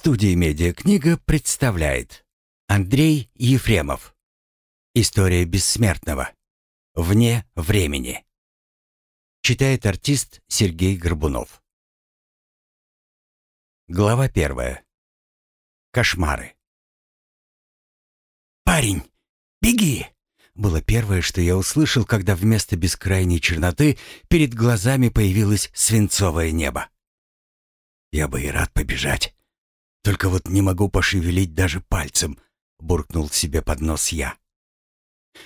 Студия «Медиакнига» представляет Андрей Ефремов История бессмертного Вне времени Читает артист Сергей Горбунов Глава первая Кошмары «Парень, беги!» Было первое, что я услышал, когда вместо бескрайней черноты перед глазами появилось свинцовое небо. Я бы и рад побежать. Только вот не могу пошевелить даже пальцем, буркнул себе под нос я.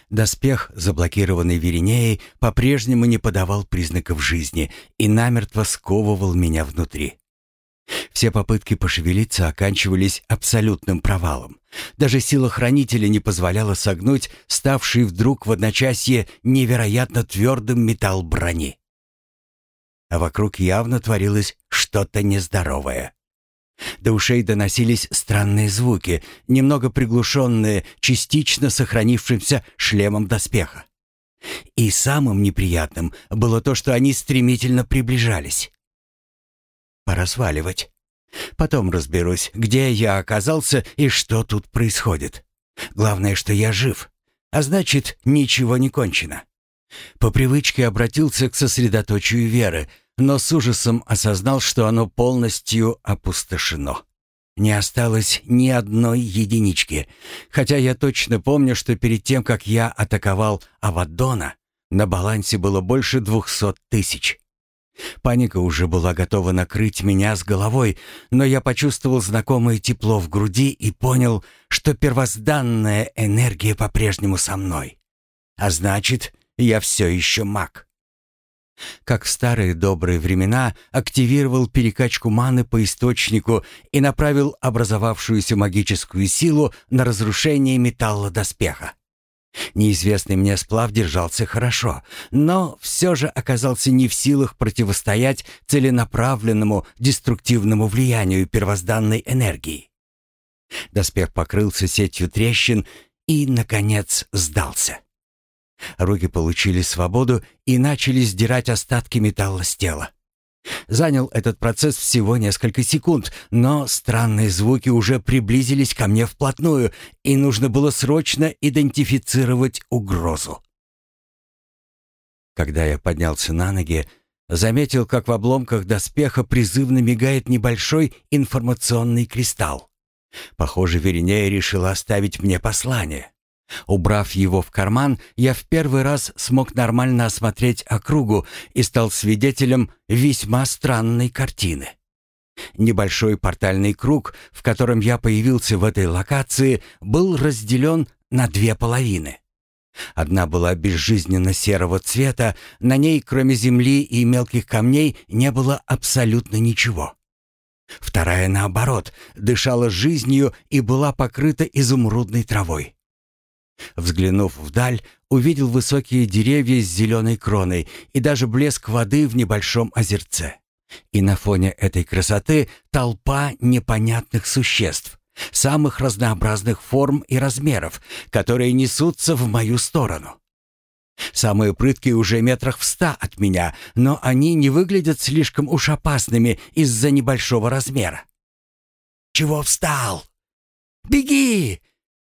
Доспех, заблокированный Веринеей, по-прежнему не подавал признаков жизни и намертво сковывал меня внутри. Все попытки пошевелиться оканчивались абсолютным провалом. Даже сила хранителя не позволяла согнуть ставший вдруг в одночасье невероятно твердым металл брони. А вокруг явно творилось что-то нездоровое. До ушей доносились странные звуки, немного приглушенные частично сохранившимся шлемом доспеха. И самым неприятным было то, что они стремительно приближались. Пора сваливать. Потом разберусь, где я оказался и что тут происходит. Главное, что я жив, а значит, ничего не кончено. По привычке обратился к сосредоточию веры, но с ужасом осознал, что оно полностью опустошено. Не осталось ни одной единички, хотя я точно помню, что перед тем, как я атаковал Авадона, на балансе было больше двухсот тысяч. Паника уже была готова накрыть меня с головой, но я почувствовал знакомое тепло в груди и понял, что первозданная энергия по-прежнему со мной. А значит, я все еще маг как в старые добрые времена, активировал перекачку маны по источнику и направил образовавшуюся магическую силу на разрушение металла доспеха. Неизвестный мне сплав держался хорошо, но все же оказался не в силах противостоять целенаправленному деструктивному влиянию первозданной энергии. Доспех покрылся сетью трещин и, наконец, сдался. Руки получили свободу и начали сдирать остатки металла с тела. Занял этот процесс всего несколько секунд, но странные звуки уже приблизились ко мне вплотную, и нужно было срочно идентифицировать угрозу. Когда я поднялся на ноги, заметил, как в обломках доспеха призывно мигает небольшой информационный кристалл. Похоже, Веринея решила оставить мне послание. Убрав его в карман, я в первый раз смог нормально осмотреть округу и стал свидетелем весьма странной картины. Небольшой портальный круг, в котором я появился в этой локации, был разделен на две половины. Одна была безжизненно серого цвета, на ней, кроме земли и мелких камней, не было абсолютно ничего. Вторая, наоборот, дышала жизнью и была покрыта изумрудной травой. Взглянув вдаль, увидел высокие деревья с зеленой кроной и даже блеск воды в небольшом озерце. И на фоне этой красоты толпа непонятных существ, самых разнообразных форм и размеров, которые несутся в мою сторону. Самые прыткие уже метрах в ста от меня, но они не выглядят слишком уж опасными из-за небольшого размера. «Чего встал? Беги!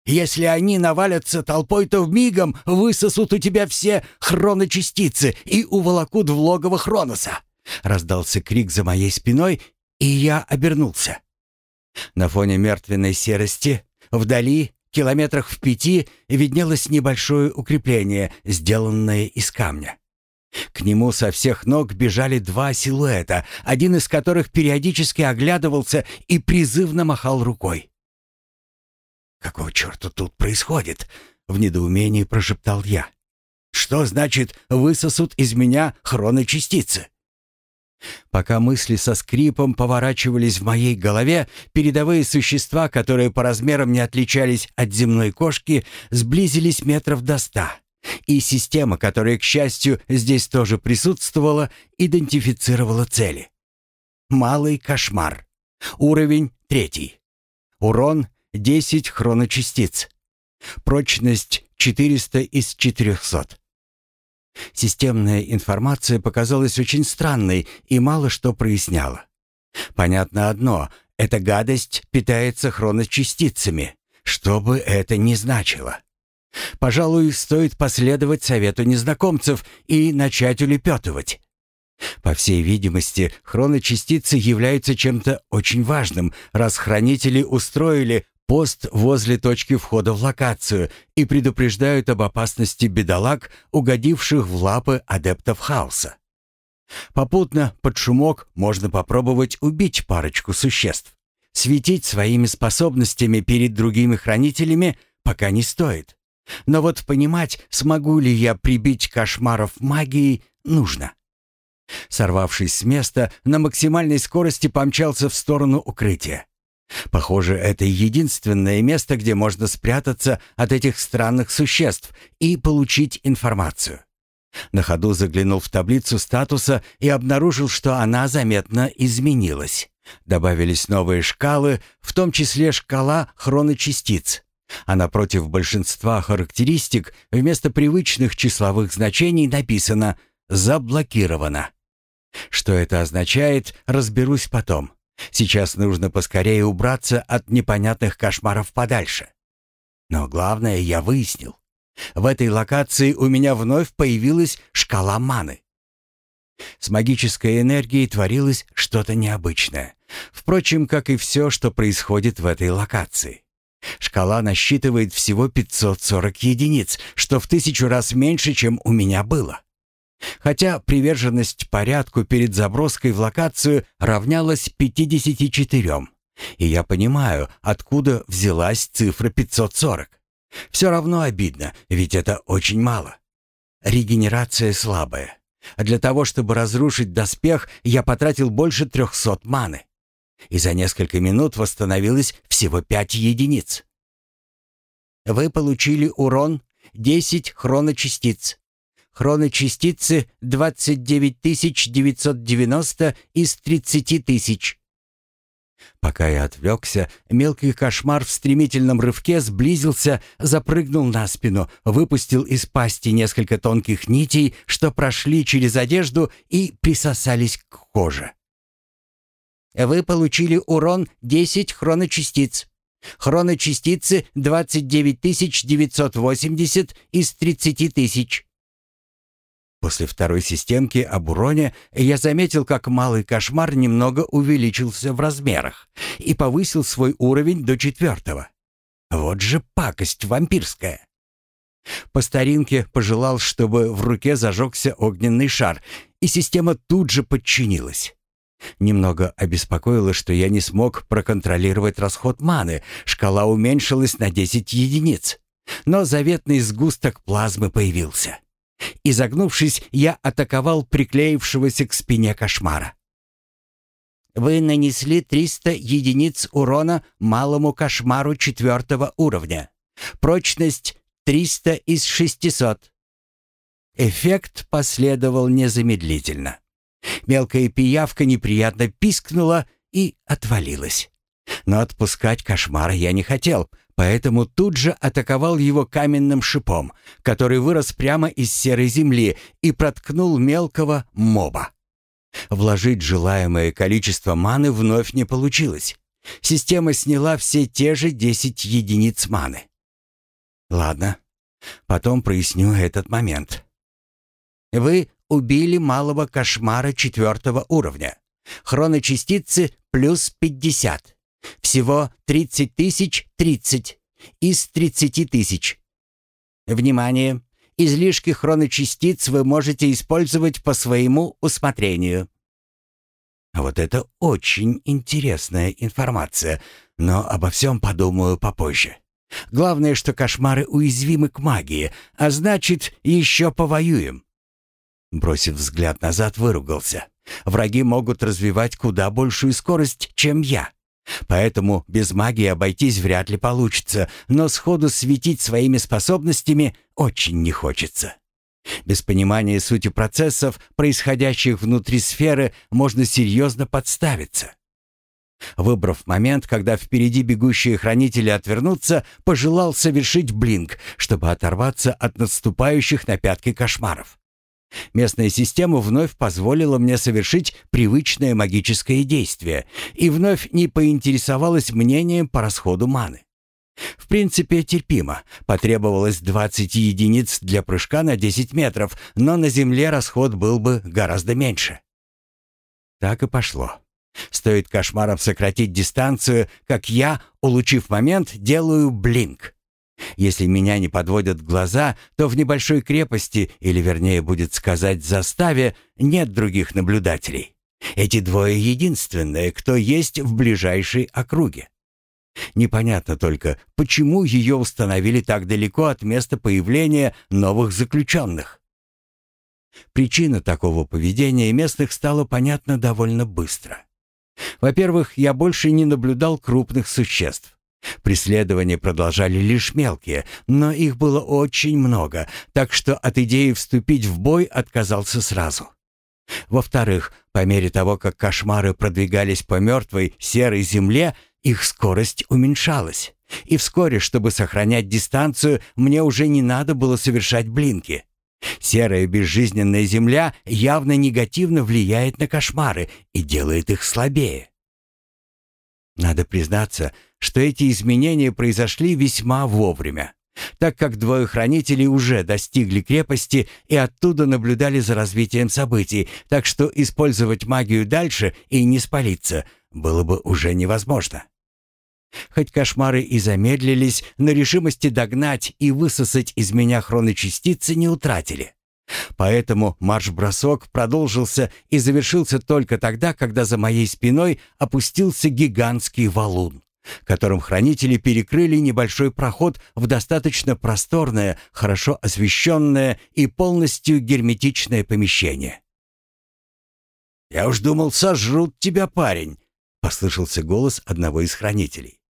Если они навалятся толпой, то мигом высосут у тебя все хроночастицы и уволокут в логово Хроноса. Раздался крик за моей спиной, и я обернулся. На фоне мертвенной серости, вдали, километрах в пяти, виднелось небольшое укрепление, сделанное из камня. К нему со всех ног бежали два силуэта, один из которых периодически оглядывался и призывно махал рукой. «Какого черта тут происходит?» — в недоумении прошептал я. «Что значит высосут из меня хроночастицы?» Пока мысли со скрипом поворачивались в моей голове, передовые существа, которые по размерам не отличались от земной кошки, сблизились метров до ста. И система, которая, к счастью, здесь тоже присутствовала, идентифицировала цели. Малый кошмар. Уровень третий. Урон 10 хроночастиц. Прочность 400 из 400. Системная информация показалась очень странной и мало что проясняла. Понятно одно Эта гадость питается хроночастицами, что бы это ни значило. Пожалуй, стоит последовать совету незнакомцев и начать улепетывать. По всей видимости, хроночастицы являются чем-то очень важным, раз хранители устроили пост возле точки входа в локацию и предупреждают об опасности бедолаг, угодивших в лапы адептов хаоса. Попутно под шумок можно попробовать убить парочку существ. Светить своими способностями перед другими хранителями пока не стоит. Но вот понимать, смогу ли я прибить кошмаров магией, нужно. Сорвавшись с места, на максимальной скорости помчался в сторону укрытия. Похоже, это единственное место, где можно спрятаться от этих странных существ и получить информацию. На ходу заглянул в таблицу статуса и обнаружил, что она заметно изменилась. Добавились новые шкалы, в том числе шкала хроночастиц. А напротив большинства характеристик вместо привычных числовых значений написано «заблокировано». Что это означает, разберусь потом. Сейчас нужно поскорее убраться от непонятных кошмаров подальше. Но главное я выяснил. В этой локации у меня вновь появилась шкала маны. С магической энергией творилось что-то необычное. Впрочем, как и все, что происходит в этой локации. Шкала насчитывает всего 540 единиц, что в тысячу раз меньше, чем у меня было. Хотя приверженность порядку перед заброской в локацию равнялась 54. И я понимаю, откуда взялась цифра 540. Все равно обидно, ведь это очень мало. Регенерация слабая. Для того, чтобы разрушить доспех, я потратил больше 300 маны. И за несколько минут восстановилось всего 5 единиц. Вы получили урон 10 хроночастиц. Хроночастицы 29990 из 30 тысяч. Пока я отвлекся, мелкий кошмар в стремительном рывке сблизился, запрыгнул на спину, выпустил из пасти несколько тонких нитей, что прошли через одежду и присосались к коже. Вы получили урон 10 хроночастиц. Хроночастицы 29980 из 30 тысяч. После второй системки об уроне я заметил, как малый кошмар немного увеличился в размерах и повысил свой уровень до четвертого. Вот же пакость вампирская. По старинке пожелал, чтобы в руке зажегся огненный шар, и система тут же подчинилась. Немного обеспокоило, что я не смог проконтролировать расход маны, шкала уменьшилась на 10 единиц. Но заветный сгусток плазмы появился. Изогнувшись, я атаковал приклеившегося к спине кошмара. Вы нанесли 300 единиц урона малому кошмару четвертого уровня. Прочность 300 из 600. Эффект последовал незамедлительно. Мелкая пиявка неприятно пискнула и отвалилась. Но отпускать кошмара я не хотел, поэтому тут же атаковал его каменным шипом, который вырос прямо из серой земли и проткнул мелкого моба. Вложить желаемое количество маны вновь не получилось. Система сняла все те же 10 единиц маны. Ладно, потом проясню этот момент. Вы убили малого кошмара четвертого уровня. Хроночастицы плюс 50. Всего 30 тысяч 30 из 30 тысяч. Внимание! Излишки хроночастиц вы можете использовать по своему усмотрению. Вот это очень интересная информация, но обо всем подумаю попозже. Главное, что кошмары уязвимы к магии, а значит, еще повоюем. Бросив взгляд назад, выругался. Враги могут развивать куда большую скорость, чем я. Поэтому без магии обойтись вряд ли получится, но сходу светить своими способностями очень не хочется. Без понимания сути процессов, происходящих внутри сферы, можно серьезно подставиться. Выбрав момент, когда впереди бегущие хранители отвернутся, пожелал совершить блинк, чтобы оторваться от наступающих на пятки кошмаров. Местная система вновь позволила мне совершить привычное магическое действие и вновь не поинтересовалась мнением по расходу маны. В принципе, терпимо. Потребовалось 20 единиц для прыжка на 10 метров, но на Земле расход был бы гораздо меньше. Так и пошло. Стоит кошмарам сократить дистанцию, как я, улучив момент, делаю блинк. Если меня не подводят глаза, то в небольшой крепости, или вернее будет сказать заставе, нет других наблюдателей. Эти двое единственные, кто есть в ближайшей округе. Непонятно только, почему ее установили так далеко от места появления новых заключенных. Причина такого поведения местных стала понятна довольно быстро. Во-первых, я больше не наблюдал крупных существ. Преследования продолжали лишь мелкие, но их было очень много, так что от идеи вступить в бой отказался сразу. Во-вторых, по мере того, как кошмары продвигались по мертвой серой земле, их скорость уменьшалась. И вскоре, чтобы сохранять дистанцию, мне уже не надо было совершать блинки. Серая безжизненная земля явно негативно влияет на кошмары и делает их слабее. Надо признаться, что эти изменения произошли весьма вовремя, так как двое хранителей уже достигли крепости и оттуда наблюдали за развитием событий, так что использовать магию дальше и не спалиться было бы уже невозможно. Хоть кошмары и замедлились, но решимости догнать и высосать из меня хроночастицы не утратили. Поэтому марш-бросок продолжился и завершился только тогда, когда за моей спиной опустился гигантский валун, которым хранители перекрыли небольшой проход в достаточно просторное, хорошо освещенное и полностью герметичное помещение. «Я уж думал, сожрут тебя, парень», — послышался голос одного из хранителей.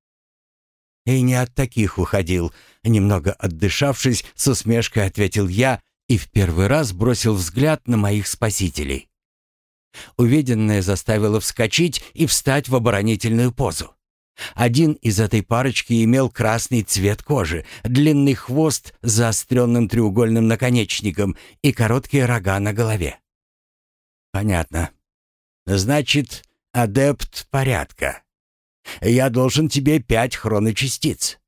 И не от таких уходил. Немного отдышавшись, с усмешкой ответил я и в первый раз бросил взгляд на моих спасителей. Увиденное заставило вскочить и встать в оборонительную позу. Один из этой парочки имел красный цвет кожи, длинный хвост с заостренным треугольным наконечником и короткие рога на голове. «Понятно. Значит, адепт порядка. Я должен тебе пять хроночастиц».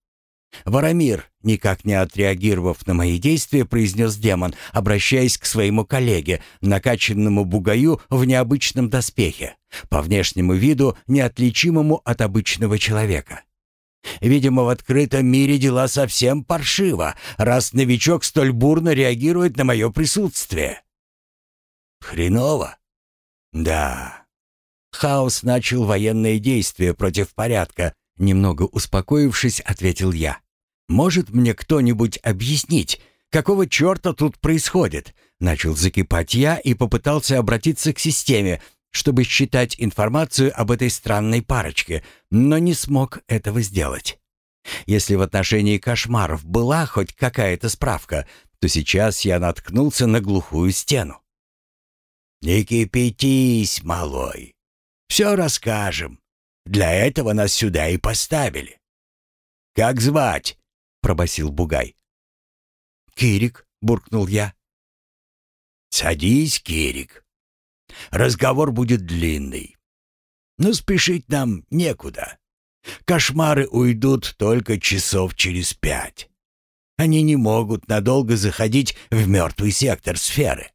«Варамир», никак не отреагировав на мои действия, произнес демон, обращаясь к своему коллеге, накачанному бугаю в необычном доспехе, по внешнему виду неотличимому от обычного человека. «Видимо, в открытом мире дела совсем паршиво, раз новичок столь бурно реагирует на мое присутствие». «Хреново?» «Да, Хаос начал военные действия против порядка. Немного успокоившись, ответил я. «Может мне кто-нибудь объяснить, какого черта тут происходит?» Начал закипать я и попытался обратиться к системе, чтобы считать информацию об этой странной парочке, но не смог этого сделать. Если в отношении кошмаров была хоть какая-то справка, то сейчас я наткнулся на глухую стену. «Не кипятись, малой. Все расскажем. Для этого нас сюда и поставили. Как звать? пробасил Бугай. Кирик, буркнул я. Садись, Кирик. Разговор будет длинный. Но спешить нам некуда. Кошмары уйдут только часов через пять. Они не могут надолго заходить в мертвый сектор сферы.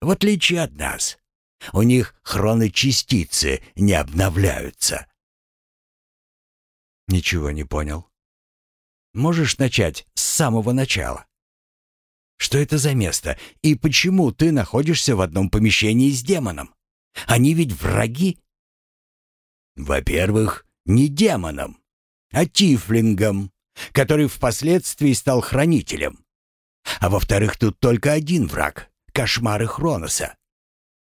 В отличие от нас. У них хроночастицы не обновляются. Ничего не понял. Можешь начать с самого начала? Что это за место и почему ты находишься в одном помещении с демоном? Они ведь враги. Во-первых, не демоном, а тифлингом, который впоследствии стал хранителем. А во-вторых, тут только один враг — кошмары Хроноса.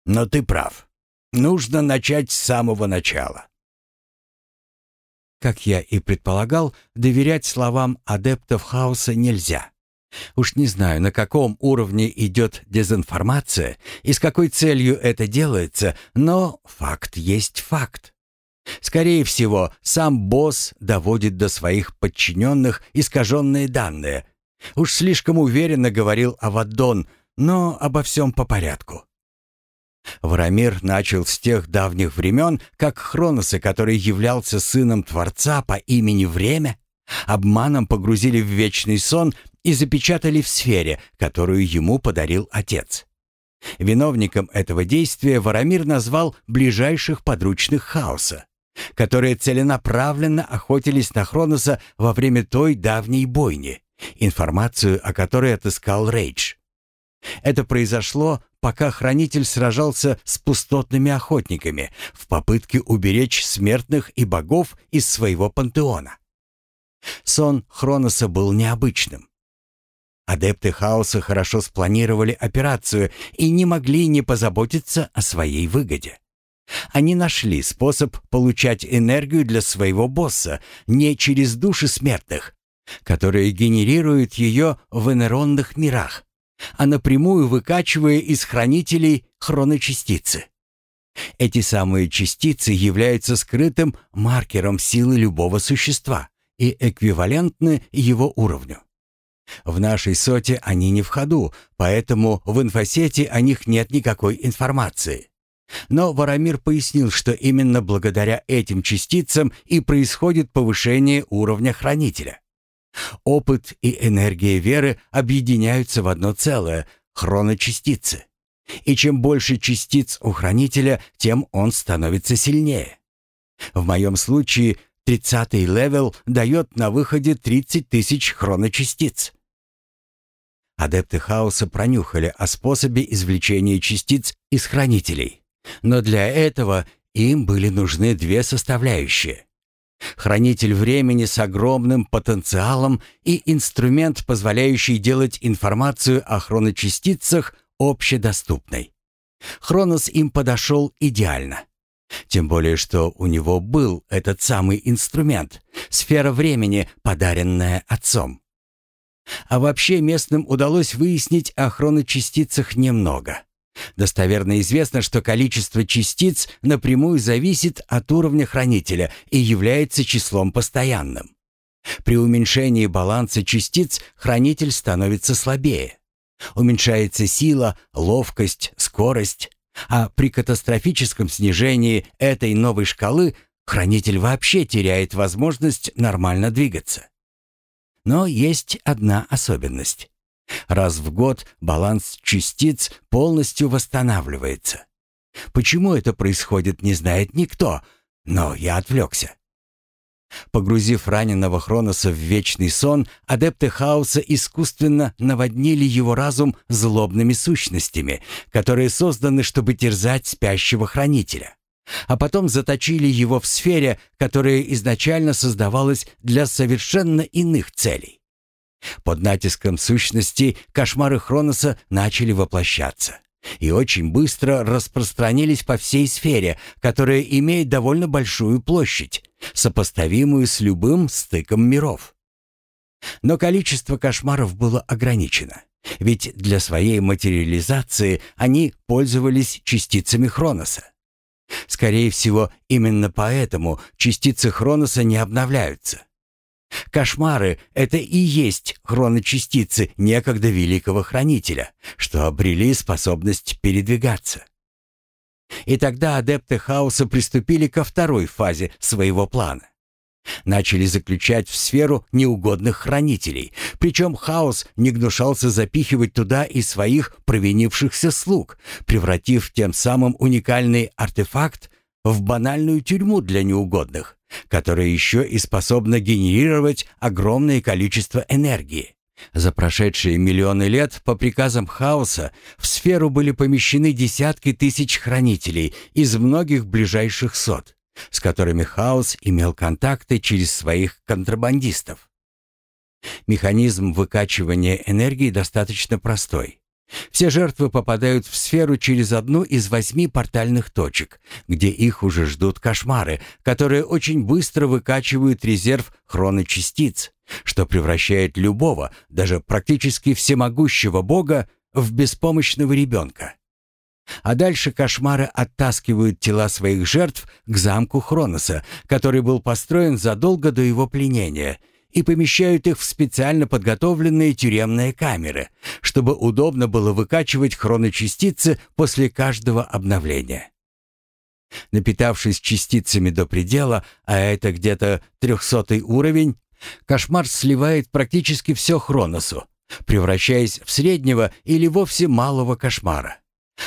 Но ты прав. Нужно начать с самого начала. Как я и предполагал, доверять словам адептов хаоса нельзя. Уж не знаю, на каком уровне идет дезинформация и с какой целью это делается, но факт есть факт. Скорее всего, сам босс доводит до своих подчиненных искаженные данные. Уж слишком уверенно говорил Авадон, но обо всем по порядку. Варамир начал с тех давних времен, как Хроноса, который являлся сыном Творца по имени Время, обманом погрузили в вечный сон и запечатали в сфере, которую ему подарил отец. Виновником этого действия Варамир назвал ближайших подручных хаоса, которые целенаправленно охотились на Хроноса во время той давней бойни, информацию о которой отыскал Рейдж. Это произошло, пока Хранитель сражался с пустотными охотниками в попытке уберечь смертных и богов из своего пантеона. Сон Хроноса был необычным. Адепты хаоса хорошо спланировали операцию и не могли не позаботиться о своей выгоде. Они нашли способ получать энергию для своего босса не через души смертных, которые генерируют ее в энеронных мирах, а напрямую выкачивая из хранителей хроночастицы. Эти самые частицы являются скрытым маркером силы любого существа и эквивалентны его уровню. В нашей соте они не в ходу, поэтому в инфосете о них нет никакой информации. Но Варамир пояснил, что именно благодаря этим частицам и происходит повышение уровня хранителя. Опыт и энергия веры объединяются в одно целое — хроночастицы. И чем больше частиц у хранителя, тем он становится сильнее. В моем случае тридцатый левел дает на выходе 30 тысяч хроночастиц. Адепты хаоса пронюхали о способе извлечения частиц из хранителей. Но для этого им были нужны две составляющие. Хранитель времени с огромным потенциалом и инструмент, позволяющий делать информацию о хроночастицах общедоступной. Хронос им подошел идеально. Тем более, что у него был этот самый инструмент — сфера времени, подаренная отцом. А вообще местным удалось выяснить о хроночастицах немного. Достоверно известно, что количество частиц напрямую зависит от уровня хранителя и является числом постоянным. При уменьшении баланса частиц хранитель становится слабее. Уменьшается сила, ловкость, скорость. А при катастрофическом снижении этой новой шкалы хранитель вообще теряет возможность нормально двигаться. Но есть одна особенность. Раз в год баланс частиц полностью восстанавливается. Почему это происходит, не знает никто, но я отвлекся. Погрузив раненого Хроноса в вечный сон, адепты хаоса искусственно наводнили его разум злобными сущностями, которые созданы, чтобы терзать спящего хранителя а потом заточили его в сфере, которая изначально создавалась для совершенно иных целей. Под натиском сущности кошмары Хроноса начали воплощаться и очень быстро распространились по всей сфере, которая имеет довольно большую площадь, сопоставимую с любым стыком миров. Но количество кошмаров было ограничено, ведь для своей материализации они пользовались частицами Хроноса. Скорее всего, именно поэтому частицы Хроноса не обновляются. Кошмары — это и есть хроночастицы некогда великого хранителя, что обрели способность передвигаться. И тогда адепты хаоса приступили ко второй фазе своего плана. Начали заключать в сферу неугодных хранителей, причем хаос не гнушался запихивать туда и своих провинившихся слуг, превратив тем самым уникальный артефакт в банальную тюрьму для неугодных, которая еще и способна генерировать огромное количество энергии. За прошедшие миллионы лет по приказам хаоса в сферу были помещены десятки тысяч хранителей из многих ближайших сот с которыми Хаос имел контакты через своих контрабандистов. Механизм выкачивания энергии достаточно простой. Все жертвы попадают в сферу через одну из восьми портальных точек, где их уже ждут кошмары, которые очень быстро выкачивают резерв хроночастиц, что превращает любого, даже практически всемогущего бога, в беспомощного ребенка. А дальше кошмары оттаскивают тела своих жертв к замку Хроноса, который был построен задолго до его пленения, и помещают их в специально подготовленные тюремные камеры, чтобы удобно было выкачивать хроночастицы после каждого обновления. Напитавшись частицами до предела, а это где-то трехсотый уровень, кошмар сливает практически все хроносу, превращаясь в среднего или вовсе малого кошмара.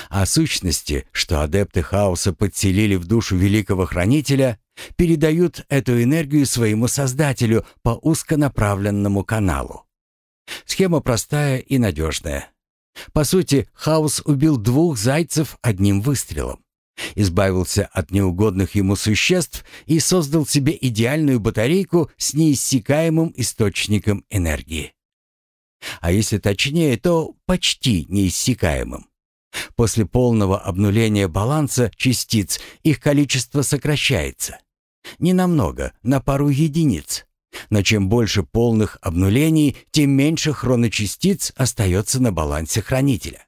А сущности, что адепты хаоса подселили в душу великого хранителя, передают эту энергию своему создателю по узконаправленному каналу. Схема простая и надежная. По сути, хаос убил двух зайцев одним выстрелом. Избавился от неугодных ему существ и создал себе идеальную батарейку с неиссякаемым источником энергии. А если точнее, то почти неиссякаемым. После полного обнуления баланса частиц их количество сокращается. Не намного, на пару единиц. Но чем больше полных обнулений, тем меньше хроночастиц остается на балансе хранителя.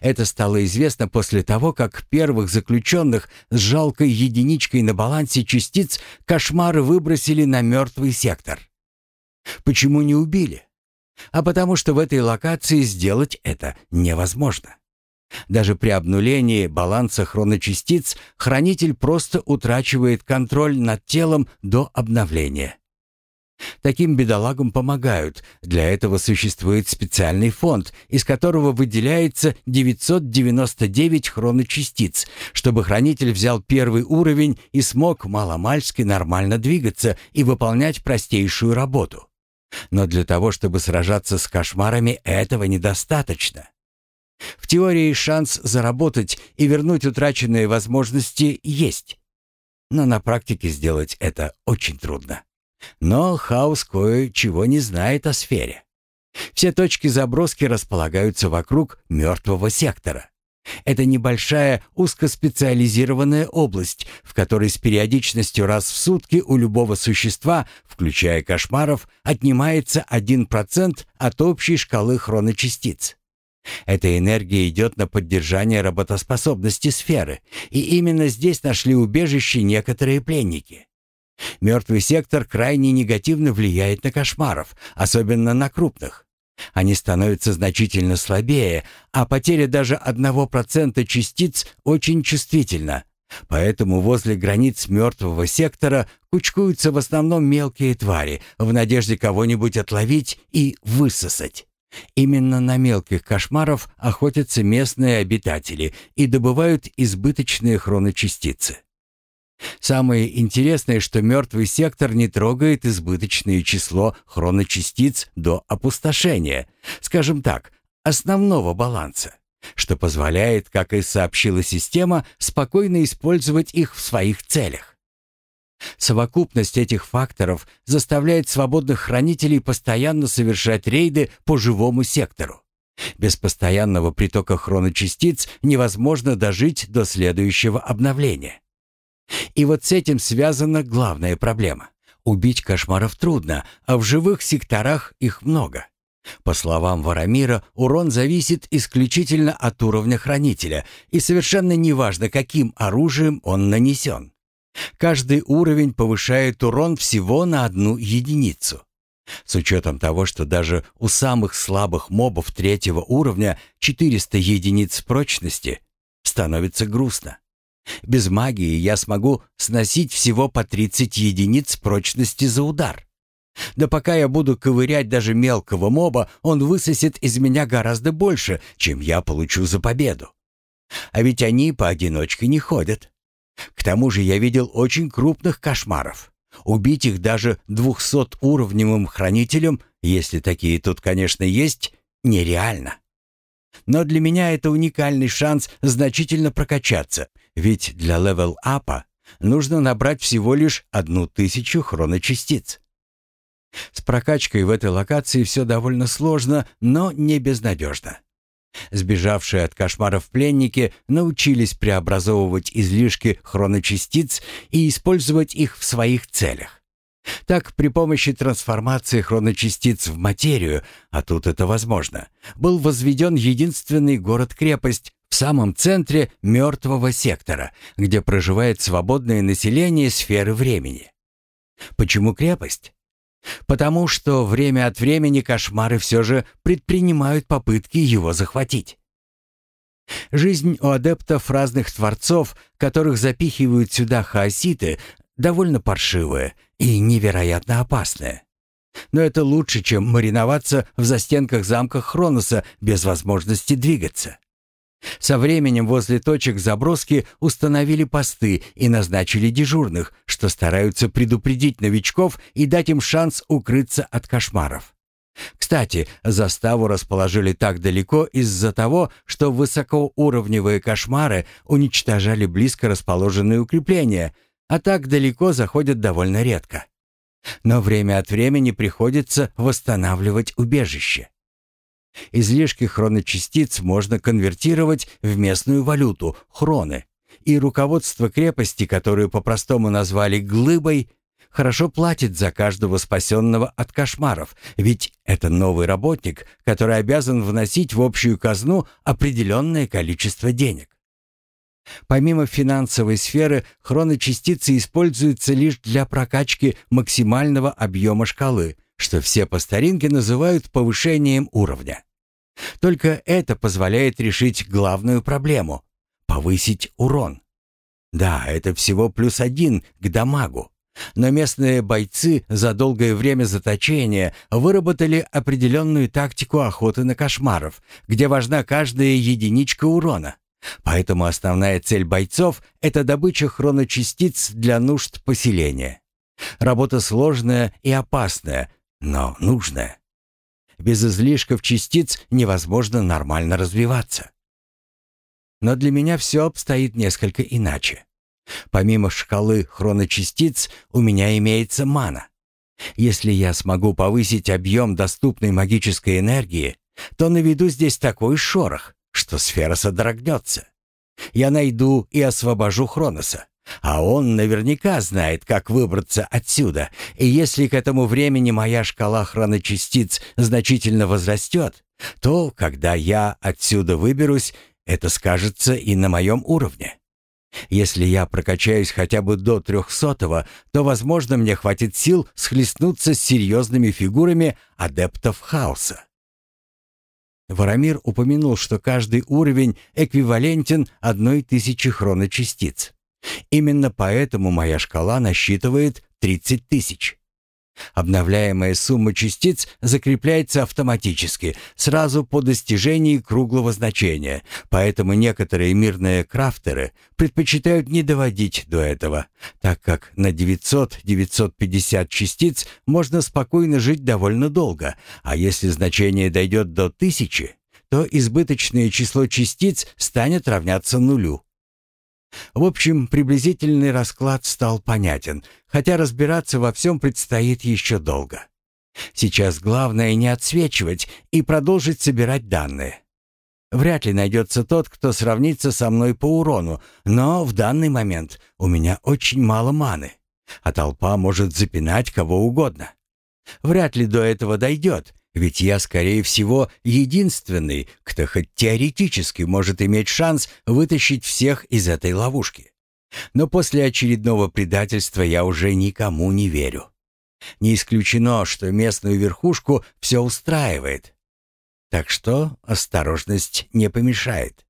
Это стало известно после того, как первых заключенных с жалкой единичкой на балансе частиц кошмары выбросили на мертвый сектор. Почему не убили? А потому что в этой локации сделать это невозможно. Даже при обнулении баланса хроночастиц хранитель просто утрачивает контроль над телом до обновления. Таким бедолагам помогают. Для этого существует специальный фонд, из которого выделяется 999 хроночастиц, чтобы хранитель взял первый уровень и смог маломальски нормально двигаться и выполнять простейшую работу. Но для того, чтобы сражаться с кошмарами, этого недостаточно. В теории шанс заработать и вернуть утраченные возможности есть. Но на практике сделать это очень трудно. Но Хаус кое-чего не знает о сфере. Все точки заброски располагаются вокруг мертвого сектора. Это небольшая узкоспециализированная область, в которой с периодичностью раз в сутки у любого существа, включая кошмаров, отнимается 1% от общей шкалы хроночастиц. Эта энергия идет на поддержание работоспособности сферы, и именно здесь нашли убежище некоторые пленники. Мертвый сектор крайне негативно влияет на кошмаров, особенно на крупных. Они становятся значительно слабее, а потеря даже одного процента частиц очень чувствительна. Поэтому возле границ мертвого сектора кучкуются в основном мелкие твари в надежде кого-нибудь отловить и высосать. Именно на мелких кошмаров охотятся местные обитатели и добывают избыточные хроночастицы. Самое интересное, что мертвый сектор не трогает избыточное число хроночастиц до опустошения, скажем так, основного баланса, что позволяет, как и сообщила система, спокойно использовать их в своих целях. Совокупность этих факторов заставляет свободных хранителей постоянно совершать рейды по живому сектору. Без постоянного притока хроночастиц невозможно дожить до следующего обновления. И вот с этим связана главная проблема. Убить кошмаров трудно, а в живых секторах их много. По словам Варамира, урон зависит исключительно от уровня хранителя, и совершенно неважно, каким оружием он нанесен. Каждый уровень повышает урон всего на одну единицу. С учетом того, что даже у самых слабых мобов третьего уровня 400 единиц прочности, становится грустно. Без магии я смогу сносить всего по 30 единиц прочности за удар. Да пока я буду ковырять даже мелкого моба, он высосет из меня гораздо больше, чем я получу за победу. А ведь они поодиночке не ходят. К тому же я видел очень крупных кошмаров. Убить их даже двухсотуровневым хранителем, если такие тут, конечно, есть, нереально. Но для меня это уникальный шанс значительно прокачаться, ведь для левел-апа нужно набрать всего лишь одну тысячу хроночастиц. С прокачкой в этой локации все довольно сложно, но не безнадежно. Сбежавшие от кошмаров пленники научились преобразовывать излишки хроночастиц и использовать их в своих целях. Так, при помощи трансформации хроночастиц в материю, а тут это возможно, был возведен единственный город-крепость в самом центре мертвого сектора, где проживает свободное население сферы времени. Почему крепость? Потому что время от времени кошмары все же предпринимают попытки его захватить. Жизнь у адептов разных творцов, которых запихивают сюда хаоситы, довольно паршивая и невероятно опасная. Но это лучше, чем мариноваться в застенках замка Хроноса без возможности двигаться. Со временем возле точек заброски установили посты и назначили дежурных, что стараются предупредить новичков и дать им шанс укрыться от кошмаров. Кстати, заставу расположили так далеко из-за того, что высокоуровневые кошмары уничтожали близко расположенные укрепления, а так далеко заходят довольно редко. Но время от времени приходится восстанавливать убежище. Излишки хроночастиц можно конвертировать в местную валюту – хроны. И руководство крепости, которую по-простому назвали «глыбой», хорошо платит за каждого спасенного от кошмаров, ведь это новый работник, который обязан вносить в общую казну определенное количество денег. Помимо финансовой сферы, хроночастицы используются лишь для прокачки максимального объема шкалы, что все по старинке называют повышением уровня. Только это позволяет решить главную проблему — повысить урон. Да, это всего плюс один к дамагу. Но местные бойцы за долгое время заточения выработали определенную тактику охоты на кошмаров, где важна каждая единичка урона. Поэтому основная цель бойцов — это добыча хроночастиц для нужд поселения. Работа сложная и опасная, но нужная. Без излишков частиц невозможно нормально развиваться. Но для меня все обстоит несколько иначе. Помимо шкалы хроночастиц у меня имеется мана. Если я смогу повысить объем доступной магической энергии, то наведу здесь такой шорох, что сфера содрогнется. Я найду и освобожу Хроноса. А он наверняка знает, как выбраться отсюда, и если к этому времени моя шкала хроночастиц значительно возрастет, то, когда я отсюда выберусь, это скажется и на моем уровне. Если я прокачаюсь хотя бы до трехсотого, то, возможно, мне хватит сил схлестнуться с серьезными фигурами адептов хаоса. Варамир упомянул, что каждый уровень эквивалентен одной тысячи хроночастиц. Именно поэтому моя шкала насчитывает 30 тысяч. Обновляемая сумма частиц закрепляется автоматически, сразу по достижении круглого значения, поэтому некоторые мирные крафтеры предпочитают не доводить до этого, так как на 900-950 частиц можно спокойно жить довольно долго, а если значение дойдет до 1000, то избыточное число частиц станет равняться нулю. В общем, приблизительный расклад стал понятен, хотя разбираться во всем предстоит еще долго. Сейчас главное не отсвечивать и продолжить собирать данные. Вряд ли найдется тот, кто сравнится со мной по урону, но в данный момент у меня очень мало маны, а толпа может запинать кого угодно. Вряд ли до этого дойдет, ведь я, скорее всего, единственный, кто хоть теоретически может иметь шанс вытащить всех из этой ловушки. Но после очередного предательства я уже никому не верю. Не исключено, что местную верхушку все устраивает. Так что осторожность не помешает.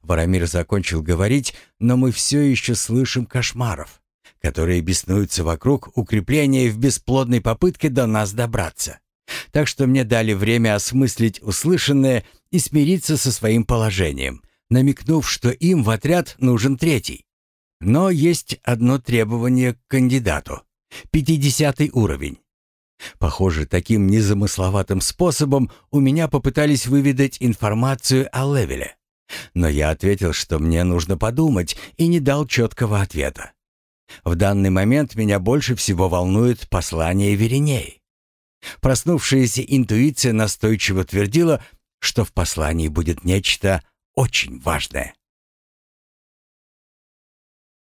Варамир закончил говорить, но мы все еще слышим кошмаров, которые беснуются вокруг укрепления в бесплодной попытке до нас добраться. Так что мне дали время осмыслить услышанное и смириться со своим положением, намекнув, что им в отряд нужен третий. Но есть одно требование к кандидату. Пятидесятый уровень. Похоже, таким незамысловатым способом у меня попытались выведать информацию о левеле. Но я ответил, что мне нужно подумать, и не дал четкого ответа. В данный момент меня больше всего волнует послание Веринеи. Проснувшаяся интуиция настойчиво твердила, что в послании будет нечто очень важное.